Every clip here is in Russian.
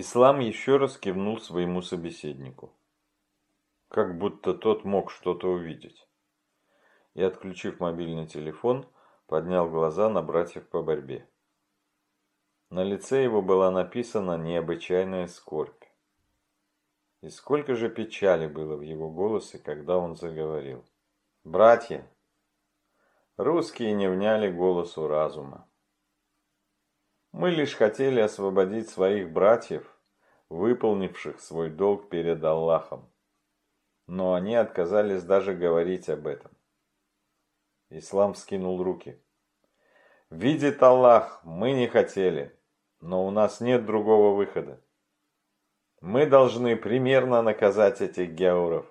Ислам еще раз кивнул своему собеседнику. Как будто тот мог что-то увидеть. И, отключив мобильный телефон, поднял глаза на братьев по борьбе. На лице его была написана необычайная скорбь. И сколько же печали было в его голосе, когда он заговорил. «Братья!» Русские не вняли голосу разума. Мы лишь хотели освободить своих братьев, выполнивших свой долг перед Аллахом. Но они отказались даже говорить об этом. Ислам скинул руки. «Видит Аллах, мы не хотели, но у нас нет другого выхода. Мы должны примерно наказать этих геуров,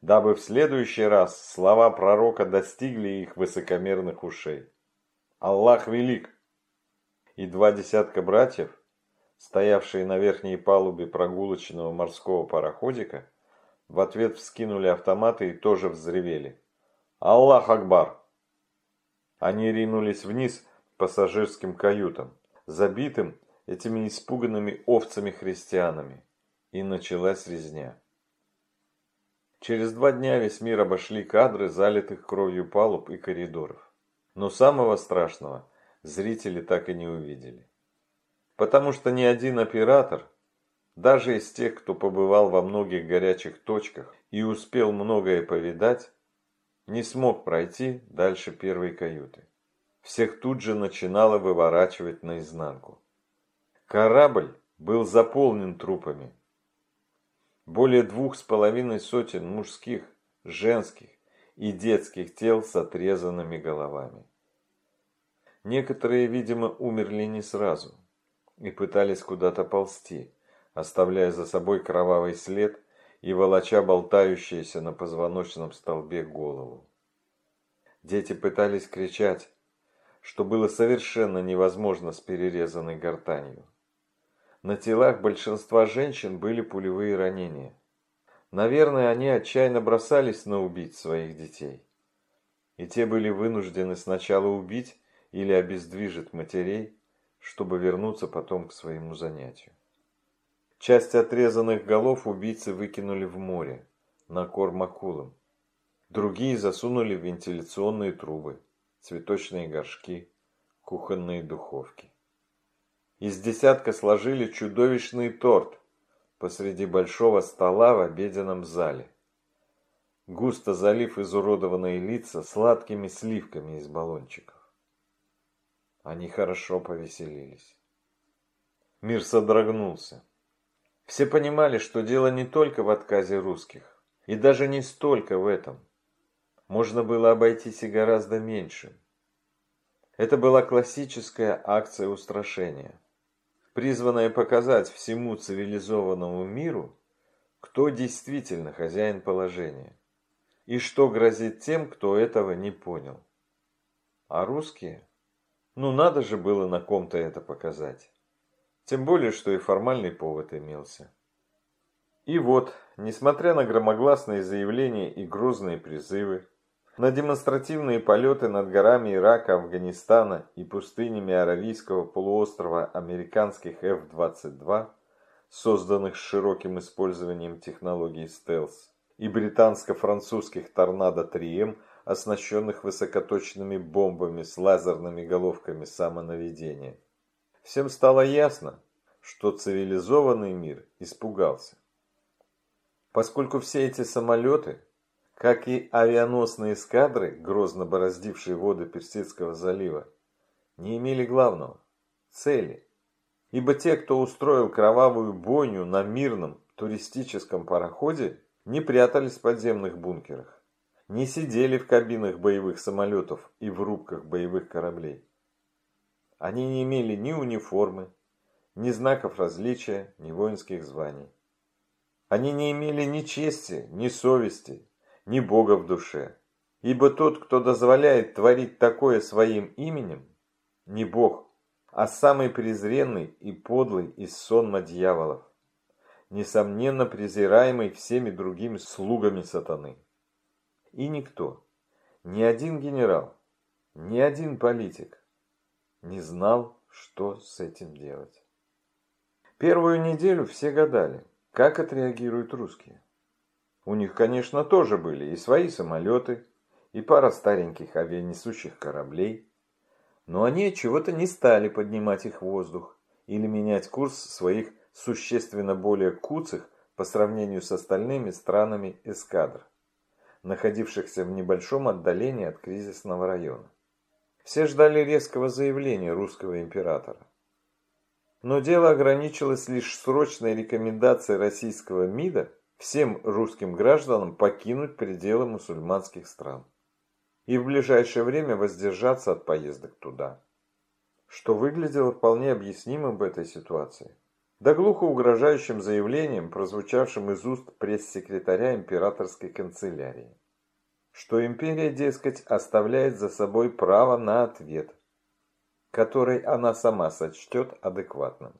дабы в следующий раз слова пророка достигли их высокомерных ушей. Аллах велик!» И два десятка братьев, стоявшие на верхней палубе прогулочного морского пароходика, в ответ вскинули автоматы и тоже взревели. «Аллах Акбар!» Они ринулись вниз пассажирским каютам, забитым этими испуганными овцами-христианами, и началась резня. Через два дня весь мир обошли кадры залитых кровью палуб и коридоров. Но самого страшного – зрители так и не увидели. Потому что ни один оператор, даже из тех, кто побывал во многих горячих точках и успел многое повидать, не смог пройти дальше первой каюты. Всех тут же начинало выворачивать наизнанку. Корабль был заполнен трупами. Более двух с половиной сотен мужских, женских и детских тел с отрезанными головами. Некоторые, видимо, умерли не сразу и пытались куда-то ползти, оставляя за собой кровавый след и волоча болтающуюся на позвоночном столбе голову. Дети пытались кричать, что было совершенно невозможно с перерезанной гортанью. На телах большинства женщин были пулевые ранения. Наверное, они отчаянно бросались на убить своих детей. И те были вынуждены сначала убить, или обездвижит матерей, чтобы вернуться потом к своему занятию. Часть отрезанных голов убийцы выкинули в море, на корм акулам. Другие засунули в вентиляционные трубы, цветочные горшки, кухонные духовки. Из десятка сложили чудовищный торт посреди большого стола в обеденном зале, густо залив изуродованные лица сладкими сливками из баллончиков. Они хорошо повеселились. Мир содрогнулся. Все понимали, что дело не только в отказе русских, и даже не столько в этом. Можно было обойтись и гораздо меньше. Это была классическая акция устрашения, призванная показать всему цивилизованному миру, кто действительно хозяин положения, и что грозит тем, кто этого не понял. А русские ну надо же было на ком-то это показать. Тем более, что и формальный повод имелся. И вот, несмотря на громогласные заявления и грозные призывы, на демонстративные полеты над горами Ирака, Афганистана и пустынями Аравийского полуострова американских F-22, созданных с широким использованием технологий стелс, и британско-французских «Торнадо-3М», оснащенных высокоточными бомбами с лазерными головками самонаведения. Всем стало ясно, что цивилизованный мир испугался. Поскольку все эти самолеты, как и авианосные эскадры, грозно бороздившие воды Персидского залива, не имели главного – цели. Ибо те, кто устроил кровавую бойню на мирном туристическом пароходе, не прятались в подземных бункерах не сидели в кабинах боевых самолетов и в рубках боевых кораблей. Они не имели ни униформы, ни знаков различия, ни воинских званий. Они не имели ни чести, ни совести, ни Бога в душе. Ибо тот, кто дозволяет творить такое своим именем, не Бог, а самый презренный и подлый из сонма дьяволов, несомненно презираемый всеми другими слугами сатаны. И никто, ни один генерал, ни один политик не знал, что с этим делать. Первую неделю все гадали, как отреагируют русские. У них, конечно, тоже были и свои самолеты, и пара стареньких авианесущих кораблей, но они чего-то не стали поднимать их в воздух или менять курс своих существенно более куцых по сравнению с остальными странами эскадр, находившихся в небольшом отдалении от кризисного района. Все ждали резкого заявления русского императора. Но дело ограничилось лишь срочной рекомендацией российского МИДа всем русским гражданам покинуть пределы мусульманских стран и в ближайшее время воздержаться от поездок туда. Что выглядело вполне объяснимым в этой ситуации. Да глухо угрожающим заявлением, прозвучавшим из уст пресс-секретаря императорской канцелярии. Что империя, дескать, оставляет за собой право на ответ который она сама сочтет адекватным.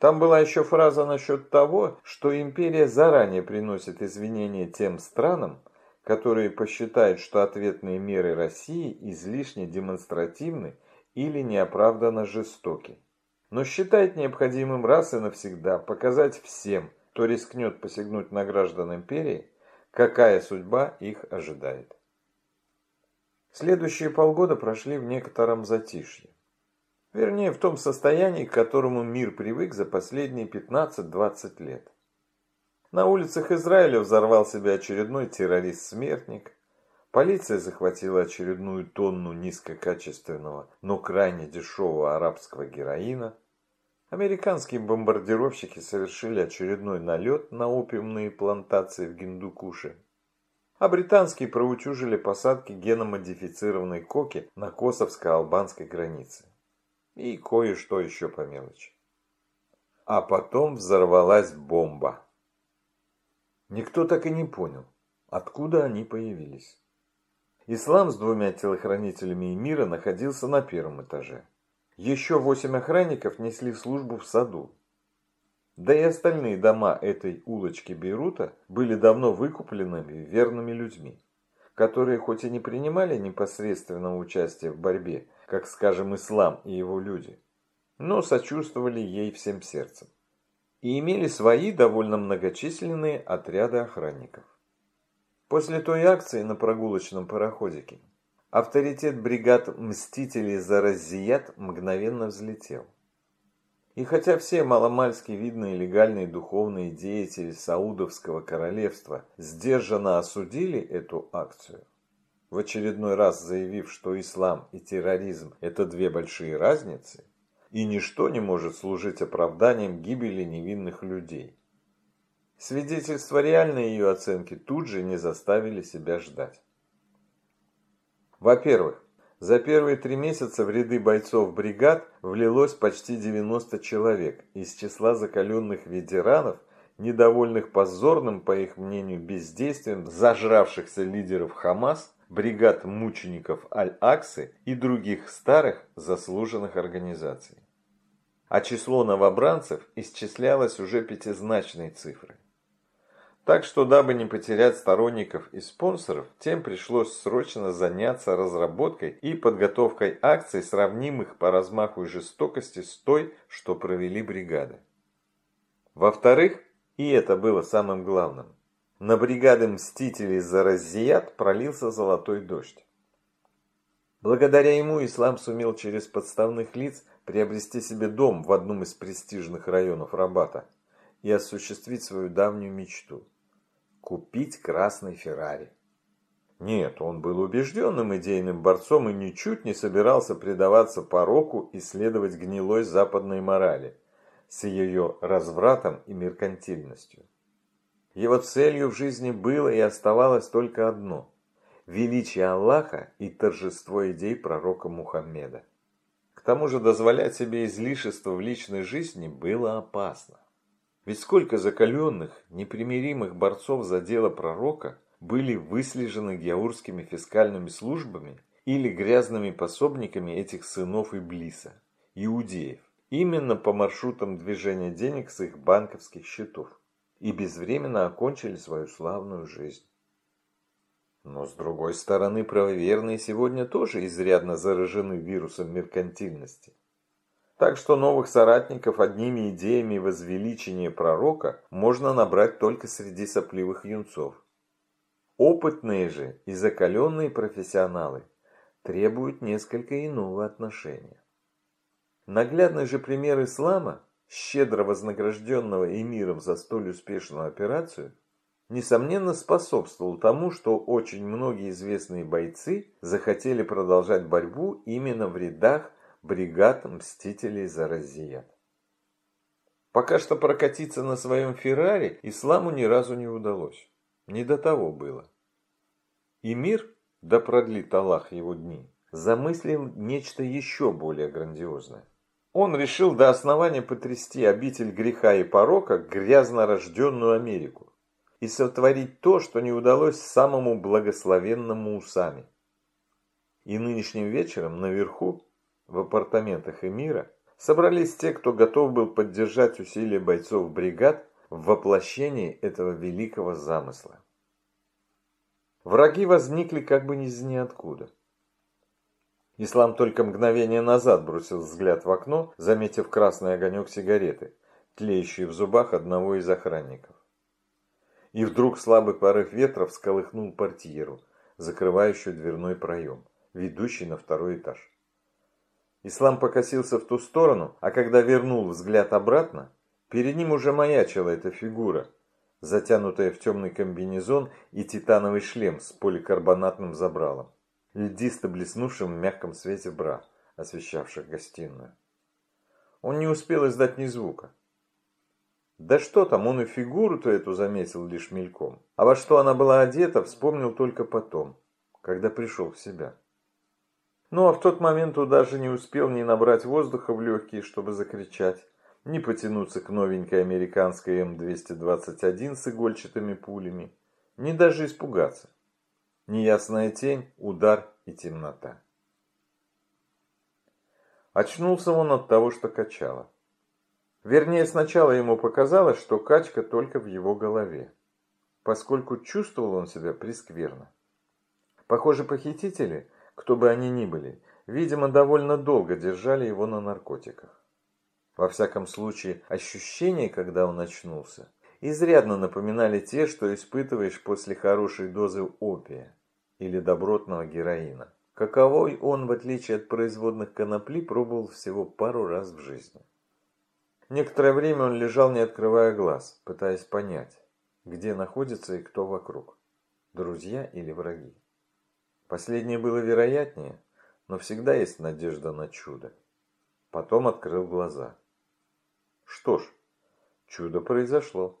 Там была еще фраза насчет того, что империя заранее приносит извинения тем странам, которые посчитают, что ответные меры России излишне демонстративны или неоправданно жестоки. Но считает необходимым раз и навсегда показать всем, кто рискнет посягнуть на граждан империи, какая судьба их ожидает. Следующие полгода прошли в некотором затишье. Вернее, в том состоянии, к которому мир привык за последние 15-20 лет. На улицах Израиля взорвал себя очередной террорист-смертник. Полиция захватила очередную тонну низкокачественного, но крайне дешевого арабского героина. Американские бомбардировщики совершили очередной налет на опиумные плантации в Гиндукуше а британские проутюжили посадки геномодифицированной коки на косовско-албанской границе. И кое-что еще по мелочи. А потом взорвалась бомба. Никто так и не понял, откуда они появились. Ислам с двумя телохранителями Эмира находился на первом этаже. Еще восемь охранников несли службу в саду, да и остальные дома этой улочки Бейрута были давно выкупленными верными людьми, которые хоть и не принимали непосредственного участия в борьбе, как, скажем, ислам и его люди, но сочувствовали ей всем сердцем и имели свои довольно многочисленные отряды охранников. После той акции на прогулочном пароходике авторитет бригад «Мстителей за Раззият» мгновенно взлетел. И хотя все маломальски видные легальные духовные деятели Саудовского королевства сдержанно осудили эту акцию, в очередной раз заявив, что ислам и терроризм – это две большие разницы, и ничто не может служить оправданием гибели невинных людей. Свидетельства реальной ее оценки тут же не заставили себя ждать. Во-первых, за первые три месяца в ряды бойцов бригад влилось почти 90 человек из числа закаленных ветеранов, недовольных позорным, по их мнению, бездействием зажравшихся лидеров Хамас, бригад мучеников Аль-Аксы и других старых заслуженных организаций. А число новобранцев исчислялось уже пятизначной цифрой. Так что, дабы не потерять сторонников и спонсоров, тем пришлось срочно заняться разработкой и подготовкой акций, сравнимых по размаху и жестокости с той, что провели бригады. Во-вторых, и это было самым главным, на бригады мстителей за Раззият пролился золотой дождь. Благодаря ему ислам сумел через подставных лиц приобрести себе дом в одном из престижных районов Рабата и осуществить свою давнюю мечту – купить красный Феррари. Нет, он был убежденным идейным борцом и ничуть не собирался предаваться пороку и следовать гнилой западной морали с ее развратом и меркантильностью. Его целью в жизни было и оставалось только одно – величие Аллаха и торжество идей пророка Мухаммеда. К тому же дозволять себе излишество в личной жизни было опасно. Ведь сколько закаленных, непримиримых борцов за дело пророка были выслежены геурскими фискальными службами или грязными пособниками этих сынов Иблиса, иудеев, именно по маршрутам движения денег с их банковских счетов, и безвременно окончили свою славную жизнь. Но с другой стороны, правоверные сегодня тоже изрядно заражены вирусом меркантильности. Так что новых соратников одними идеями возвеличения пророка можно набрать только среди сопливых юнцов. Опытные же и закаленные профессионалы требуют несколько иного отношения. Наглядный же пример ислама, щедро вознагражденного эмиром за столь успешную операцию, несомненно способствовал тому, что очень многие известные бойцы захотели продолжать борьбу именно в рядах бригад мстителей за разият. Пока что прокатиться на своем Феррари исламу ни разу не удалось. Не до того было. И мир, да продлит Аллах его дни, замыслил нечто еще более грандиозное. Он решил до основания потрясти обитель греха и порока, грязно рожденную Америку, и сотворить то, что не удалось самому благословенному усами. И нынешним вечером наверху в апартаментах Эмира собрались те, кто готов был поддержать усилия бойцов бригад в воплощении этого великого замысла. Враги возникли как бы из ниоткуда. Ислам только мгновение назад бросил взгляд в окно, заметив красный огонек сигареты, тлеющий в зубах одного из охранников. И вдруг слабый порыв ветра всколыхнул портьеру, закрывающую дверной проем, ведущий на второй этаж. Ислам покосился в ту сторону, а когда вернул взгляд обратно, перед ним уже маячила эта фигура, затянутая в темный комбинезон и титановый шлем с поликарбонатным забралом, льдисто блеснувшим в мягком свете бра, освещавших гостиную. Он не успел издать ни звука. Да что там, он и фигуру-то эту заметил лишь мельком. А во что она была одета, вспомнил только потом, когда пришел в себя. Ну а в тот момент он даже не успел ни набрать воздуха в легкие, чтобы закричать, ни потянуться к новенькой американской М221 с игольчатыми пулями, ни даже испугаться. Неясная тень, удар и темнота. Очнулся он от того, что качало. Вернее, сначала ему показалось, что качка только в его голове, поскольку чувствовал он себя прескверно. Похоже, похитители – кто бы они ни были, видимо, довольно долго держали его на наркотиках. Во всяком случае, ощущения, когда он очнулся, изрядно напоминали те, что испытываешь после хорошей дозы опия или добротного героина. Каковой он, в отличие от производных конопли, пробовал всего пару раз в жизни. Некоторое время он лежал, не открывая глаз, пытаясь понять, где находится и кто вокруг, друзья или враги. Последнее было вероятнее, но всегда есть надежда на чудо. Потом открыл глаза. Что ж, чудо произошло.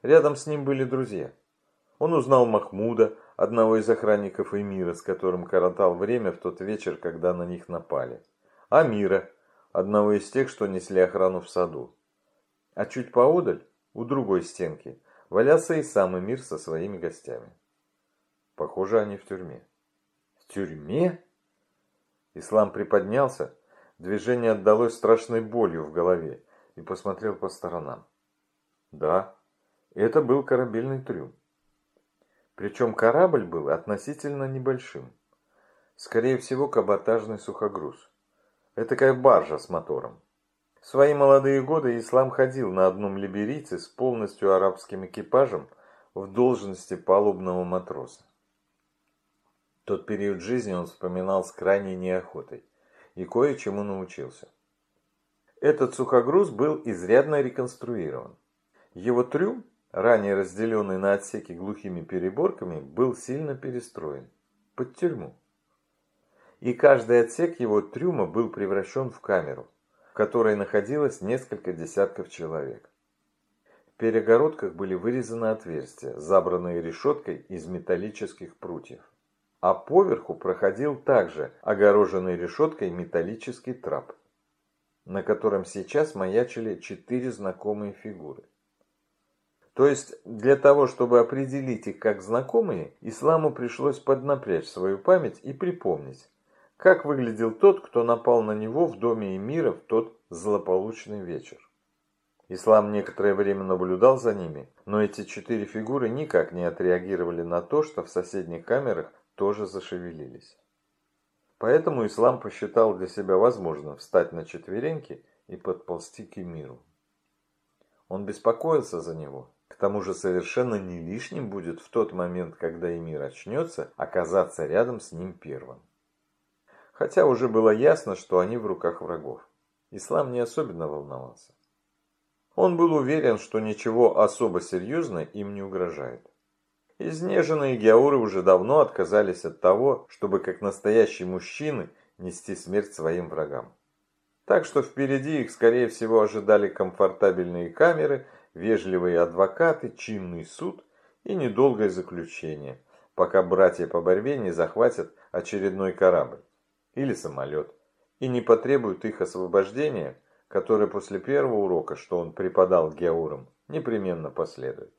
Рядом с ним были друзья. Он узнал Махмуда, одного из охранников Эмира, с которым коротал время в тот вечер, когда на них напали. Амира, одного из тех, что несли охрану в саду. А чуть поодаль, у другой стенки, валялся и сам Эмир со своими гостями. Похоже, они в тюрьме. В тюрьме? Ислам приподнялся, движение отдалось страшной болью в голове и посмотрел по сторонам. Да, это был корабельный трюм. Причем корабль был относительно небольшим. Скорее всего, каботажный сухогруз. Это такая баржа с мотором. В свои молодые годы Ислам ходил на одном либерийце с полностью арабским экипажем в должности палубного матроса. Тот период жизни он вспоминал с крайней неохотой и кое-чему научился. Этот сухогруз был изрядно реконструирован. Его трюм, ранее разделенный на отсеки глухими переборками, был сильно перестроен под тюрьму. И каждый отсек его трюма был превращен в камеру, в которой находилось несколько десятков человек. В перегородках были вырезаны отверстия, забранные решеткой из металлических прутьев а поверху проходил также огороженный решеткой металлический трап, на котором сейчас маячили четыре знакомые фигуры. То есть для того, чтобы определить их как знакомые, исламу пришлось поднапрячь свою память и припомнить, как выглядел тот, кто напал на него в доме эмира в тот злополучный вечер. Ислам некоторое время наблюдал за ними, но эти четыре фигуры никак не отреагировали на то, что в соседних камерах тоже зашевелились. Поэтому Ислам посчитал для себя возможным встать на четвереньки и подползти к Эмиру. Он беспокоился за него. К тому же совершенно не лишним будет в тот момент, когда Эмир очнется, оказаться рядом с ним первым. Хотя уже было ясно, что они в руках врагов. Ислам не особенно волновался. Он был уверен, что ничего особо серьезного им не угрожает. Изнеженные геауры уже давно отказались от того, чтобы как настоящие мужчины нести смерть своим врагам. Так что впереди их, скорее всего, ожидали комфортабельные камеры, вежливые адвокаты, чинный суд и недолгое заключение, пока братья по борьбе не захватят очередной корабль или самолет и не потребуют их освобождения, которое после первого урока, что он преподал геаурам, непременно последует.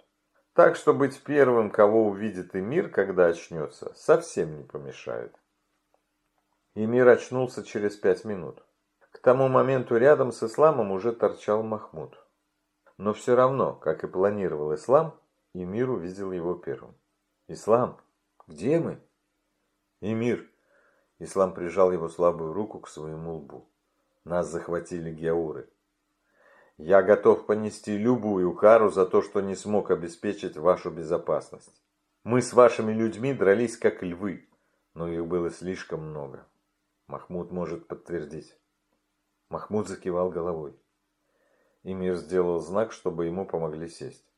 Так что быть первым, кого увидит и мир, когда очнется, совсем не помешает. И мир очнулся через пять минут. К тому моменту рядом с исламом уже торчал Махмуд. Но все равно, как и планировал ислам, Эмир увидел его первым. «Ислам, где мы?» «Эмир!» Ислам прижал его слабую руку к своему лбу. «Нас захватили геауры. Я готов понести любую кару за то, что не смог обеспечить вашу безопасность. Мы с вашими людьми дрались как львы, но их было слишком много. Махмуд может подтвердить». Махмуд закивал головой. Эмир сделал знак, чтобы ему помогли сесть.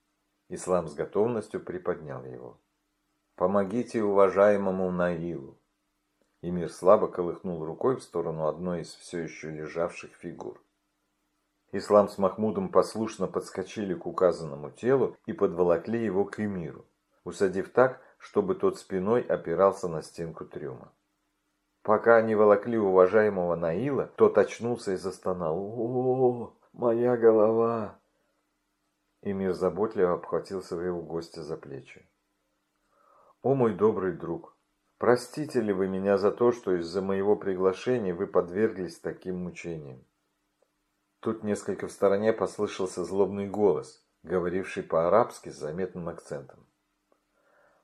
Ислам с готовностью приподнял его. «Помогите уважаемому Наилу!» Эмир слабо колыхнул рукой в сторону одной из все еще лежавших фигур. Ислам с Махмудом послушно подскочили к указанному телу и подволокли его к Эмиру, усадив так, чтобы тот спиной опирался на стенку трюма. Пока они волокли уважаемого Наила, тот очнулся и застонал. «О, моя голова!» Эмир заботливо обхватил своего гостя за плечи. «О, мой добрый друг, простите ли вы меня за то, что из-за моего приглашения вы подверглись таким мучениям?» Тут несколько в стороне послышался злобный голос, говоривший по-арабски с заметным акцентом.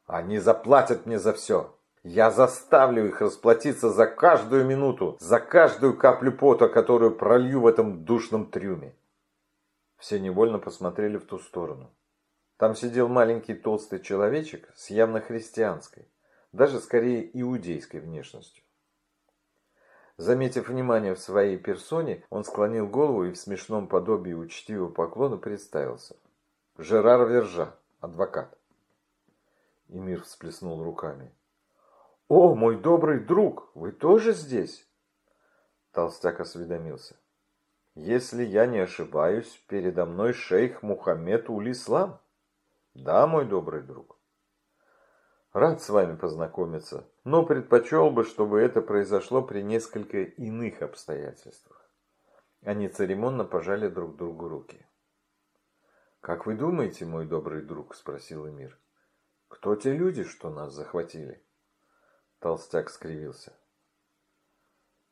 «Они заплатят мне за все!» Я заставлю их расплатиться за каждую минуту, за каждую каплю пота, которую пролью в этом душном трюме. Все невольно посмотрели в ту сторону. Там сидел маленький толстый человечек с явно христианской, даже скорее иудейской внешностью. Заметив внимание в своей персоне, он склонил голову и в смешном подобии учтивого поклона представился. Жерар Вержа, адвокат. Эмир всплеснул руками. «О, мой добрый друг, вы тоже здесь?» Толстяк осведомился. «Если я не ошибаюсь, передо мной шейх Мухаммед Улислам?» «Да, мой добрый друг». «Рад с вами познакомиться, но предпочел бы, чтобы это произошло при несколько иных обстоятельствах». Они церемонно пожали друг другу руки. «Как вы думаете, мой добрый друг?» – спросил Эмир. «Кто те люди, что нас захватили?» Толстяк скривился.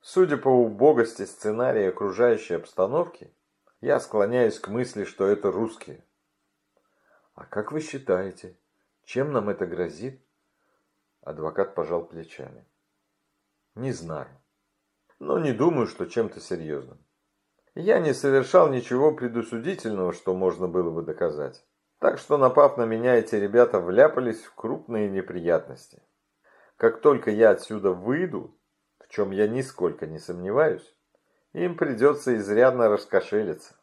Судя по убогости сценария окружающей обстановки, я склоняюсь к мысли, что это русские. А как вы считаете, чем нам это грозит? Адвокат пожал плечами. Не знаю. Но не думаю, что чем-то серьезным. Я не совершал ничего предусудительного, что можно было бы доказать. Так что, напав на меня, эти ребята вляпались в крупные неприятности. Как только я отсюда выйду, в чем я нисколько не сомневаюсь, им придется изрядно раскошелиться.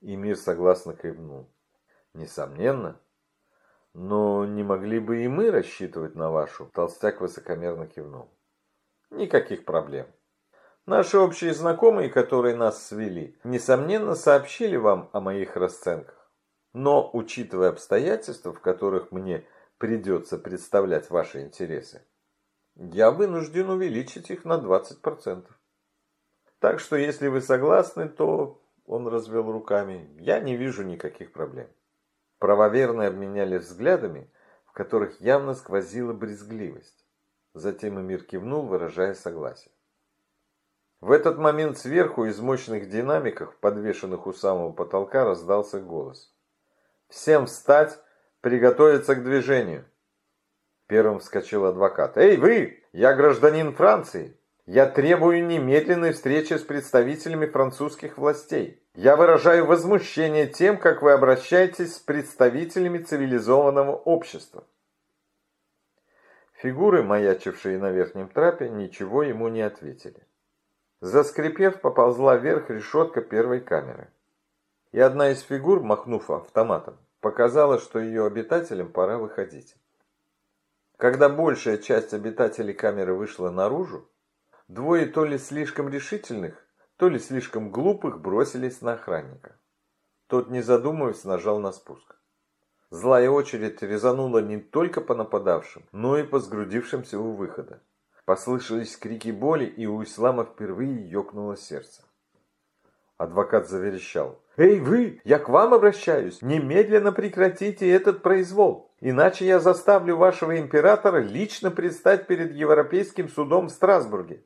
И мир согласно кивнул. Несомненно. Но не могли бы и мы рассчитывать на вашу? Толстяк высокомерно кивнул. Никаких проблем. Наши общие знакомые, которые нас свели, несомненно сообщили вам о моих расценках. Но, учитывая обстоятельства, в которых мне придется представлять ваши интересы, я вынужден увеличить их на 20%. Так что, если вы согласны, то, он развел руками, я не вижу никаких проблем. Правоверные обменялись взглядами, в которых явно сквозила брезгливость. Затем Эмир кивнул, выражая согласие. В этот момент сверху из мощных динамиков, подвешенных у самого потолка, раздался голос. «Всем встать! Приготовиться к движению. Первым вскочил адвокат. «Эй, вы! Я гражданин Франции. Я требую немедленной встречи с представителями французских властей. Я выражаю возмущение тем, как вы обращаетесь с представителями цивилизованного общества. Фигуры, маячившие на верхнем трапе, ничего ему не ответили. Заскрипев, поползла вверх решетка первой камеры. И одна из фигур, махнув автоматом, показала, что ее обитателям пора выходить. Когда большая часть обитателей камеры вышла наружу, Двое то ли слишком решительных, то ли слишком глупых бросились на охранника. Тот, не задумываясь, нажал на спуск. Злая очередь резанула не только по нападавшим, но и по сгрудившимся у выхода. Послышались крики боли, и у Ислама впервые ёкнуло сердце. Адвокат заверещал. «Эй, вы! Я к вам обращаюсь! Немедленно прекратите этот произвол! Иначе я заставлю вашего императора лично предстать перед Европейским судом в Страсбурге!»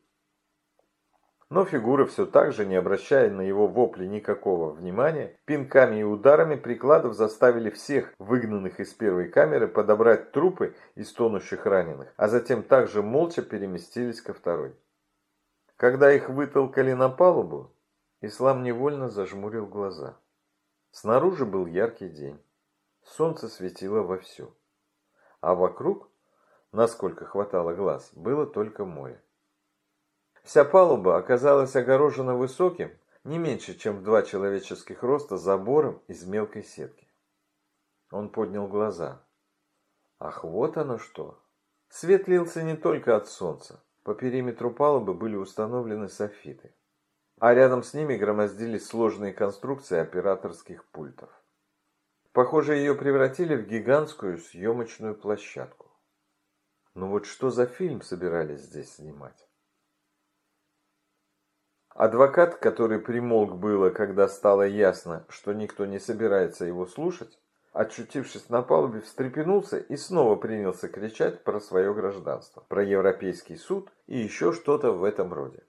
Но фигура все так же, не обращая на его вопли никакого внимания, пинками и ударами прикладов заставили всех выгнанных из первой камеры подобрать трупы из тонущих раненых, а затем также молча переместились ко второй. Когда их вытолкали на палубу, Ислам невольно зажмурил глаза. Снаружи был яркий день. Солнце светило вовсю. А вокруг, насколько хватало глаз, было только море. Вся палуба оказалась огорожена высоким, не меньше, чем в два человеческих роста, забором из мелкой сетки. Он поднял глаза. Ах, вот оно что! Свет лился не только от солнца. По периметру палубы были установлены софиты. А рядом с ними громоздились сложные конструкции операторских пультов. Похоже, ее превратили в гигантскую съемочную площадку. Но вот что за фильм собирались здесь снимать? Адвокат, который примолк было, когда стало ясно, что никто не собирается его слушать, очутившись на палубе, встрепенулся и снова принялся кричать про свое гражданство, про Европейский суд и еще что-то в этом роде.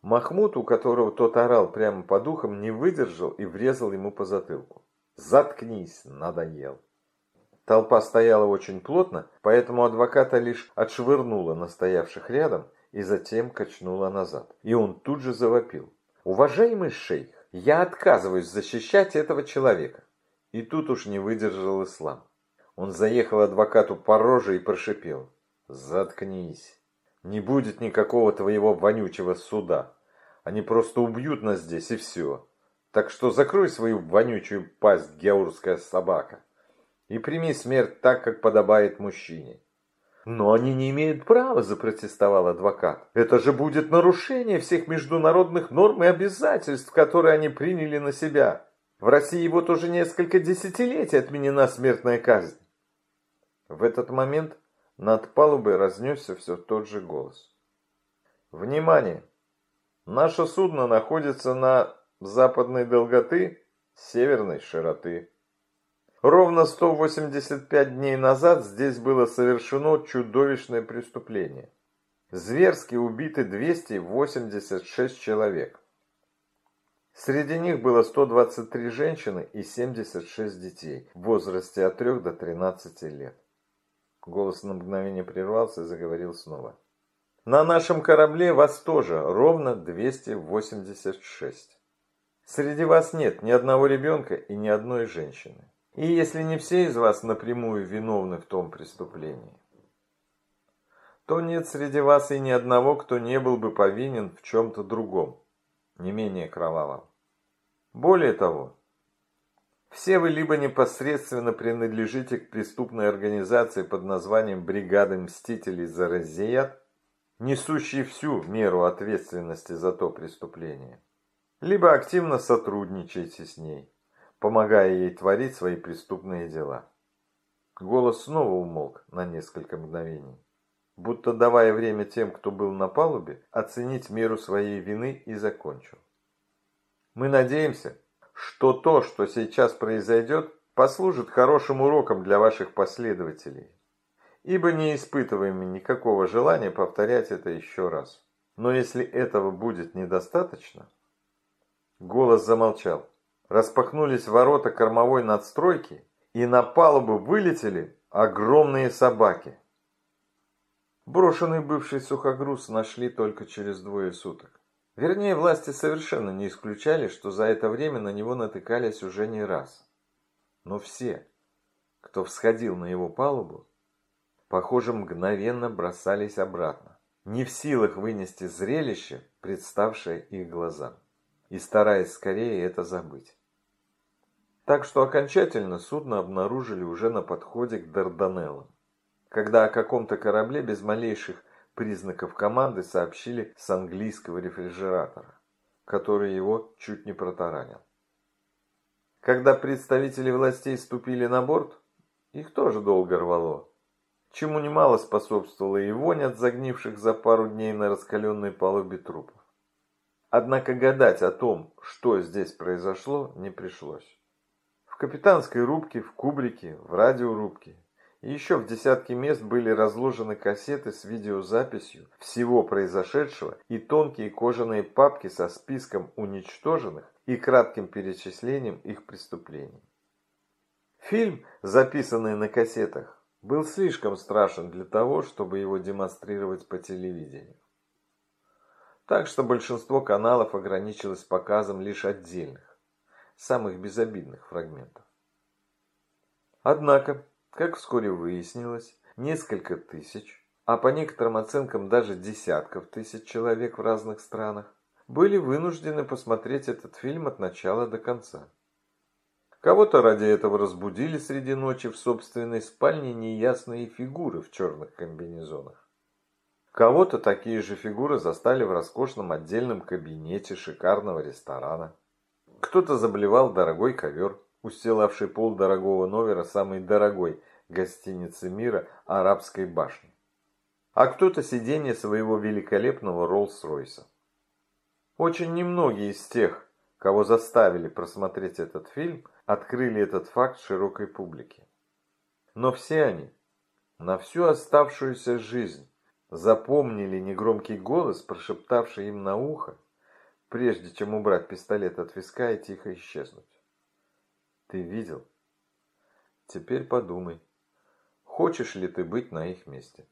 Махмуд, у которого тот орал прямо по духам, не выдержал и врезал ему по затылку. «Заткнись, надоел!» Толпа стояла очень плотно, поэтому адвоката лишь отшвырнула на стоявших рядом и затем качнула назад. И он тут же завопил. «Уважаемый шейх, я отказываюсь защищать этого человека!» И тут уж не выдержал ислам. Он заехал адвокату по роже и прошипел. «Заткнись! Не будет никакого твоего вонючего суда. Они просто убьют нас здесь и все. Так что закрой свою вонючую пасть, геурская собака, и прими смерть так, как подобает мужчине. «Но они не имеют права», – запротестовал адвокат. «Это же будет нарушение всех международных норм и обязательств, которые они приняли на себя. В России вот уже несколько десятилетий отменена смертная казнь». В этот момент над палубой разнесся все тот же голос. «Внимание! Наше судно находится на западной долготы северной широты». Ровно 185 дней назад здесь было совершено чудовищное преступление. Зверски убиты 286 человек. Среди них было 123 женщины и 76 детей в возрасте от 3 до 13 лет. Голос на мгновение прервался и заговорил снова. На нашем корабле вас тоже ровно 286. Среди вас нет ни одного ребенка и ни одной женщины. И если не все из вас напрямую виновны в том преступлении, то нет среди вас и ни одного, кто не был бы повинен в чем-то другом, не менее кровавом. Более того, все вы либо непосредственно принадлежите к преступной организации под названием «Бригада мстителей за Розият», несущей всю меру ответственности за то преступление, либо активно сотрудничаете с ней помогая ей творить свои преступные дела. Голос снова умолк на несколько мгновений, будто давая время тем, кто был на палубе, оценить меру своей вины и закончил. Мы надеемся, что то, что сейчас произойдет, послужит хорошим уроком для ваших последователей, ибо не испытываем никакого желания повторять это еще раз. Но если этого будет недостаточно... Голос замолчал. Распахнулись ворота кормовой надстройки, и на палубу вылетели огромные собаки. Брошенный бывший сухогруз нашли только через двое суток. Вернее, власти совершенно не исключали, что за это время на него натыкались уже не раз. Но все, кто всходил на его палубу, похоже, мгновенно бросались обратно, не в силах вынести зрелище, представшее их глазам, и стараясь скорее это забыть. Так что окончательно судно обнаружили уже на подходе к Дарданеллам когда о каком-то корабле без малейших признаков команды сообщили с английского рефрижератора, который его чуть не протаранил. Когда представители властей ступили на борт, их тоже долго рвало, чему немало способствовало и вонь от загнивших за пару дней на раскаленной палубе трупов. Однако гадать о том, что здесь произошло, не пришлось. В капитанской рубке, в кубрике, в радиорубке и еще в десятке мест были разложены кассеты с видеозаписью всего произошедшего и тонкие кожаные папки со списком уничтоженных и кратким перечислением их преступлений. Фильм, записанный на кассетах, был слишком страшен для того, чтобы его демонстрировать по телевидению. Так что большинство каналов ограничилось показом лишь отдельных, самых безобидных фрагментов. Однако, как вскоре выяснилось, несколько тысяч, а по некоторым оценкам даже десятков тысяч человек в разных странах, были вынуждены посмотреть этот фильм от начала до конца. Кого-то ради этого разбудили среди ночи в собственной спальне неясные фигуры в черных комбинезонах. Кого-то такие же фигуры застали в роскошном отдельном кабинете шикарного ресторана. Кто-то заблевал дорогой ковер, устилавший пол дорогого номера самой дорогой гостиницы мира Арабской башни. А кто-то сиденье своего великолепного Роллс-Ройса. Очень немногие из тех, кого заставили просмотреть этот фильм, открыли этот факт широкой публике. Но все они на всю оставшуюся жизнь запомнили негромкий голос, прошептавший им на ухо, прежде чем убрать пистолет от виска и тихо исчезнуть. Ты видел? Теперь подумай, хочешь ли ты быть на их месте?